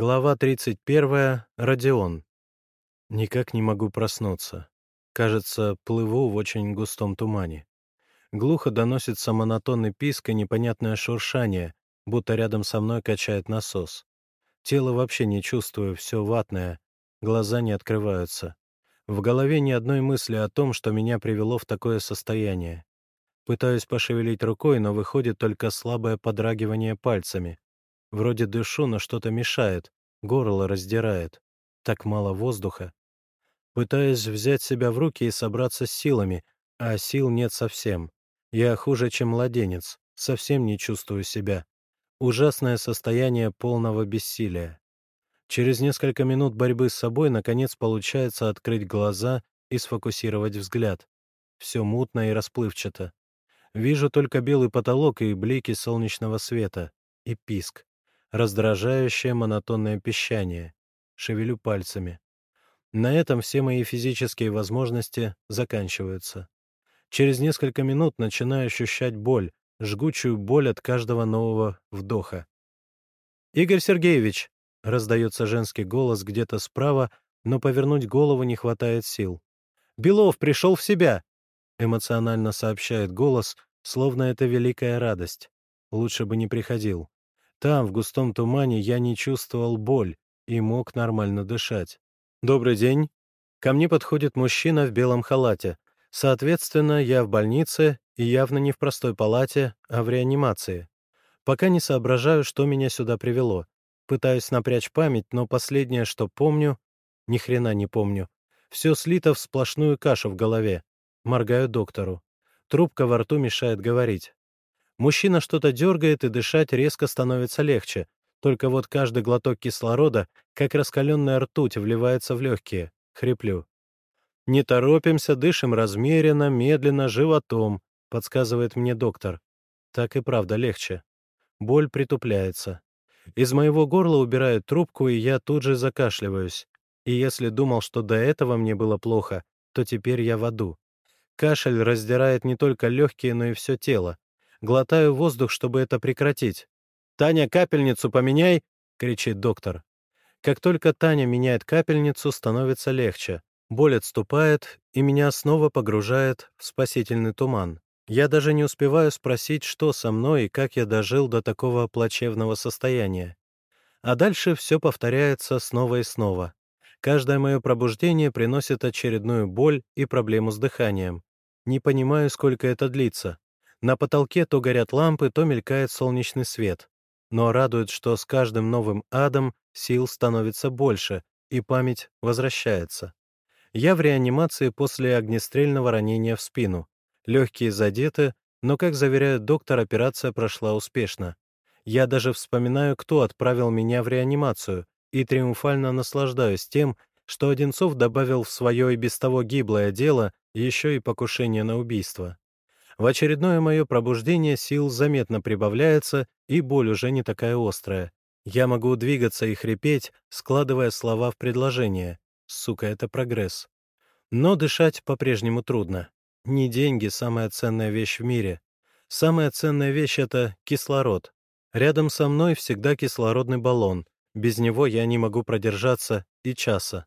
Глава 31. Родион. Никак не могу проснуться. Кажется, плыву в очень густом тумане. Глухо доносится монотонный писк и непонятное шуршание, будто рядом со мной качает насос. Тело вообще не чувствую, все ватное, глаза не открываются. В голове ни одной мысли о том, что меня привело в такое состояние. Пытаюсь пошевелить рукой, но выходит только слабое подрагивание пальцами. Вроде дышу, но что-то мешает, горло раздирает. Так мало воздуха. Пытаюсь взять себя в руки и собраться с силами, а сил нет совсем. Я хуже, чем младенец, совсем не чувствую себя. Ужасное состояние полного бессилия. Через несколько минут борьбы с собой, наконец, получается открыть глаза и сфокусировать взгляд. Все мутно и расплывчато. Вижу только белый потолок и блики солнечного света. И писк раздражающее монотонное пищание. Шевелю пальцами. На этом все мои физические возможности заканчиваются. Через несколько минут начинаю ощущать боль, жгучую боль от каждого нового вдоха. «Игорь Сергеевич!» — раздается женский голос где-то справа, но повернуть голову не хватает сил. «Белов пришел в себя!» — эмоционально сообщает голос, словно это великая радость. Лучше бы не приходил. Там, в густом тумане, я не чувствовал боль и мог нормально дышать. «Добрый день». Ко мне подходит мужчина в белом халате. Соответственно, я в больнице и явно не в простой палате, а в реанимации. Пока не соображаю, что меня сюда привело. Пытаюсь напрячь память, но последнее, что помню, ни хрена не помню. Все слито в сплошную кашу в голове. Моргаю доктору. Трубка во рту мешает говорить. Мужчина что-то дергает, и дышать резко становится легче. Только вот каждый глоток кислорода, как раскаленная ртуть, вливается в легкие. Хриплю. «Не торопимся, дышим размеренно, медленно, животом», — подсказывает мне доктор. Так и правда легче. Боль притупляется. Из моего горла убирают трубку, и я тут же закашливаюсь. И если думал, что до этого мне было плохо, то теперь я в аду. Кашель раздирает не только легкие, но и все тело. Глотаю воздух, чтобы это прекратить. «Таня, капельницу поменяй!» — кричит доктор. Как только Таня меняет капельницу, становится легче. Боль отступает, и меня снова погружает в спасительный туман. Я даже не успеваю спросить, что со мной и как я дожил до такого плачевного состояния. А дальше все повторяется снова и снова. Каждое мое пробуждение приносит очередную боль и проблему с дыханием. Не понимаю, сколько это длится. На потолке то горят лампы, то мелькает солнечный свет. Но радует, что с каждым новым адом сил становится больше, и память возвращается. Я в реанимации после огнестрельного ранения в спину. Легкие задеты, но, как заверяет доктор, операция прошла успешно. Я даже вспоминаю, кто отправил меня в реанимацию, и триумфально наслаждаюсь тем, что Одинцов добавил в свое и без того гиблое дело еще и покушение на убийство. В очередное мое пробуждение сил заметно прибавляется, и боль уже не такая острая. Я могу двигаться и хрипеть, складывая слова в предложение. Сука, это прогресс. Но дышать по-прежнему трудно. Не деньги — самая ценная вещь в мире. Самая ценная вещь — это кислород. Рядом со мной всегда кислородный баллон. Без него я не могу продержаться и часа.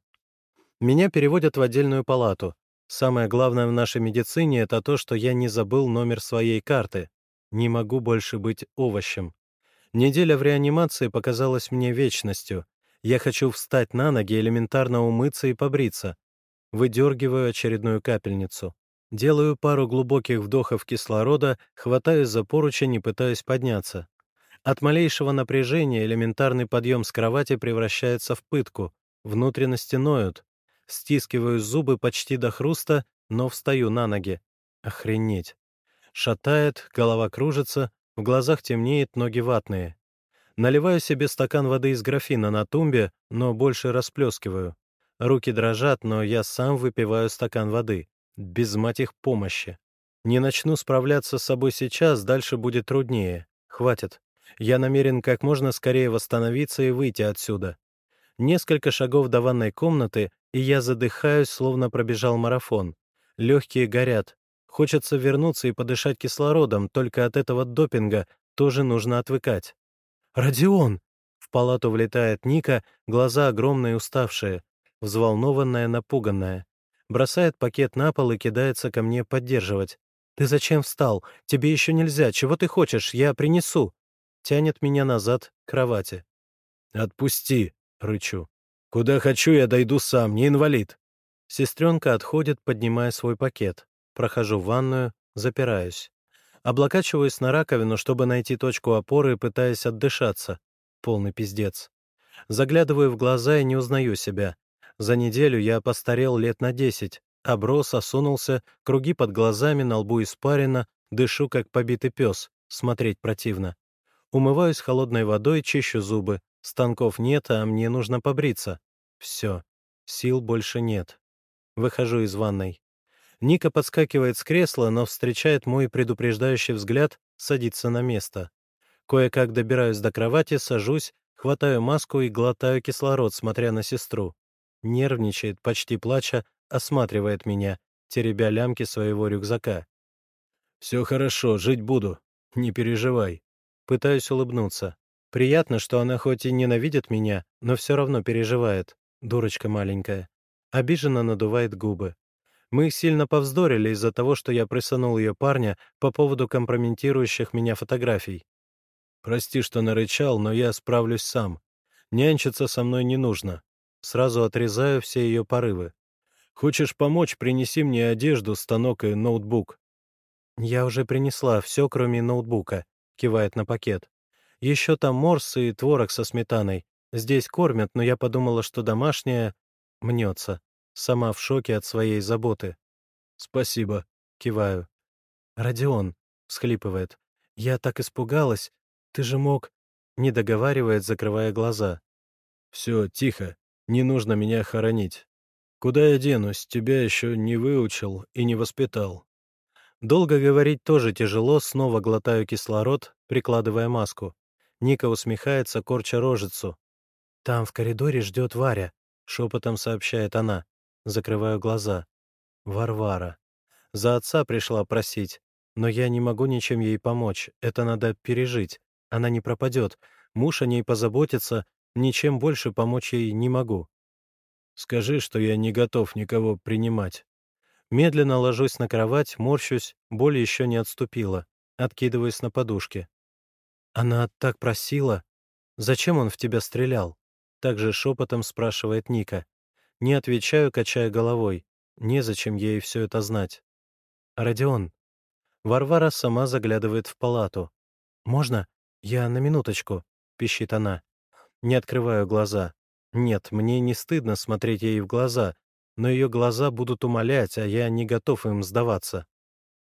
Меня переводят в отдельную палату. Самое главное в нашей медицине — это то, что я не забыл номер своей карты. Не могу больше быть овощем. Неделя в реанимации показалась мне вечностью. Я хочу встать на ноги, элементарно умыться и побриться. Выдергиваю очередную капельницу. Делаю пару глубоких вдохов кислорода, хватаюсь за поручень и пытаюсь подняться. От малейшего напряжения элементарный подъем с кровати превращается в пытку. Внутренности ноют, Стискиваю зубы почти до хруста, но встаю на ноги. Охренеть. Шатает, голова кружится, в глазах темнеет, ноги ватные. Наливаю себе стакан воды из графина на тумбе, но больше расплескиваю. Руки дрожат, но я сам выпиваю стакан воды. Без мать их помощи. Не начну справляться с собой сейчас, дальше будет труднее. Хватит. Я намерен как можно скорее восстановиться и выйти отсюда. Несколько шагов до ванной комнаты, и я задыхаюсь, словно пробежал марафон. Легкие горят. Хочется вернуться и подышать кислородом, только от этого допинга тоже нужно отвыкать. «Родион! В палату влетает Ника, глаза огромные, уставшие, взволнованная, напуганная. Бросает пакет на пол и кидается ко мне поддерживать. «Ты зачем встал? Тебе еще нельзя. Чего ты хочешь? Я принесу!» Тянет меня назад к кровати. «Отпусти!» — рычу. «Куда хочу, я дойду сам, не инвалид!» Сестренка отходит, поднимая свой пакет. Прохожу в ванную, запираюсь. Облокачиваюсь на раковину, чтобы найти точку опоры, пытаясь отдышаться. Полный пиздец. Заглядываю в глаза и не узнаю себя. За неделю я постарел лет на десять. Оброс, осунулся, круги под глазами, на лбу испарено, дышу, как побитый пес. Смотреть противно. Умываюсь холодной водой, чищу зубы. Станков нет, а мне нужно побриться. Все. Сил больше нет. Выхожу из ванной. Ника подскакивает с кресла, но встречает мой предупреждающий взгляд, садится на место. Кое-как добираюсь до кровати, сажусь, хватаю маску и глотаю кислород, смотря на сестру. Нервничает, почти плача, осматривает меня, теребя лямки своего рюкзака. «Все хорошо, жить буду. Не переживай». Пытаюсь улыбнуться. Приятно, что она хоть и ненавидит меня, но все равно переживает. Дурочка маленькая. Обиженно надувает губы. Мы сильно повздорили из-за того, что я присанул ее парня по поводу компрометирующих меня фотографий. «Прости, что нарычал, но я справлюсь сам. Нянчиться со мной не нужно». Сразу отрезаю все ее порывы. «Хочешь помочь, принеси мне одежду, станок и ноутбук». «Я уже принесла все, кроме ноутбука», — кивает на пакет. «Еще там морс и творог со сметаной. Здесь кормят, но я подумала, что домашнее мнется сама в шоке от своей заботы. «Спасибо», — киваю. «Родион», — всхлипывает, — «я так испугалась. Ты же мог...» — не договаривает, закрывая глаза. «Все, тихо. Не нужно меня хоронить. Куда я денусь? Тебя еще не выучил и не воспитал». Долго говорить тоже тяжело, снова глотаю кислород, прикладывая маску. Ника усмехается, корча рожицу. «Там в коридоре ждет Варя», — шепотом сообщает она. Закрываю глаза. Варвара. За отца пришла просить. Но я не могу ничем ей помочь. Это надо пережить. Она не пропадет. Муж о ней позаботится. Ничем больше помочь ей не могу. Скажи, что я не готов никого принимать. Медленно ложусь на кровать, морщусь, боль еще не отступила. Откидываюсь на подушке. Она так просила. Зачем он в тебя стрелял? Также шепотом спрашивает Ника. Не отвечаю, качая головой. Незачем ей все это знать. «Родион». Варвара сама заглядывает в палату. «Можно? Я на минуточку», — пищит она. Не открываю глаза. Нет, мне не стыдно смотреть ей в глаза, но ее глаза будут умолять, а я не готов им сдаваться.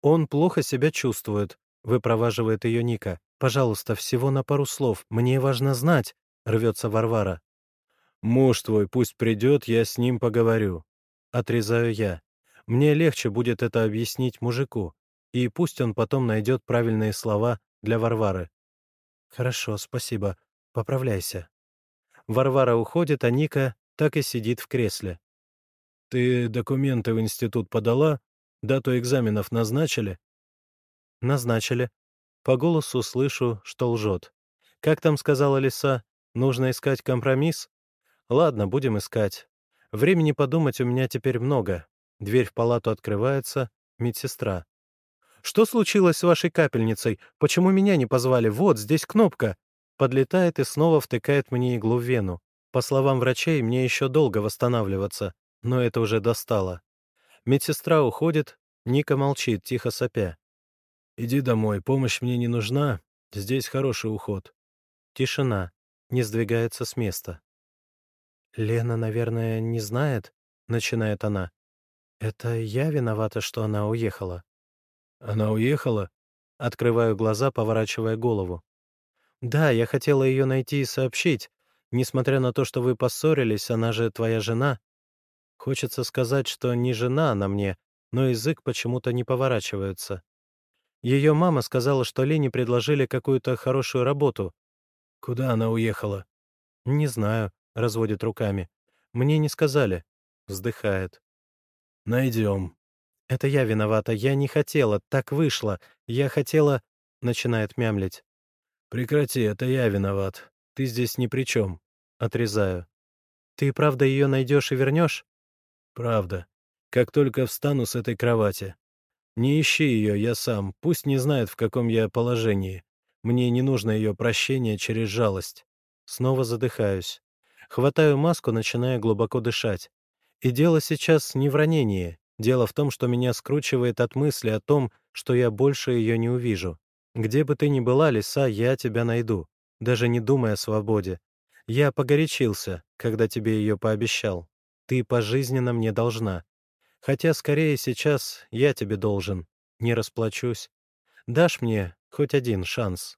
Он плохо себя чувствует, выпроваживает ее Ника. «Пожалуйста, всего на пару слов. Мне важно знать», — рвется Варвара. «Муж твой пусть придет, я с ним поговорю». Отрезаю я. Мне легче будет это объяснить мужику, и пусть он потом найдет правильные слова для Варвары. «Хорошо, спасибо. Поправляйся». Варвара уходит, а Ника так и сидит в кресле. «Ты документы в институт подала? Дату экзаменов назначили?» «Назначили. По голосу слышу, что лжет. Как там сказала Лиса, нужно искать компромисс? Ладно, будем искать. Времени подумать у меня теперь много. Дверь в палату открывается. Медсестра. «Что случилось с вашей капельницей? Почему меня не позвали? Вот, здесь кнопка!» Подлетает и снова втыкает мне иглу в вену. По словам врачей, мне еще долго восстанавливаться, но это уже достало. Медсестра уходит, Ника молчит, тихо сопя. «Иди домой, помощь мне не нужна, здесь хороший уход». Тишина, не сдвигается с места. «Лена, наверное, не знает?» — начинает она. «Это я виновата, что она уехала». «Она уехала?» Открываю глаза, поворачивая голову. «Да, я хотела ее найти и сообщить. Несмотря на то, что вы поссорились, она же твоя жена. Хочется сказать, что не жена она мне, но язык почему-то не поворачивается. Ее мама сказала, что Лене предложили какую-то хорошую работу. Куда она уехала? Не знаю. — разводит руками. «Мне не сказали». Вздыхает. «Найдем». «Это я виновата. Я не хотела. Так вышло. Я хотела...» — начинает мямлить. «Прекрати, это я виноват. Ты здесь ни при чем. Отрезаю. Ты правда ее найдешь и вернешь? Правда. Как только встану с этой кровати. Не ищи ее, я сам. Пусть не знает, в каком я положении. Мне не нужно ее прощение через жалость. Снова задыхаюсь. Хватаю маску, начиная глубоко дышать. И дело сейчас не в ранении. Дело в том, что меня скручивает от мысли о том, что я больше ее не увижу. Где бы ты ни была, лиса, я тебя найду. Даже не думая о свободе. Я погорячился, когда тебе ее пообещал. Ты пожизненно мне должна. Хотя, скорее, сейчас я тебе должен. Не расплачусь. Дашь мне хоть один шанс.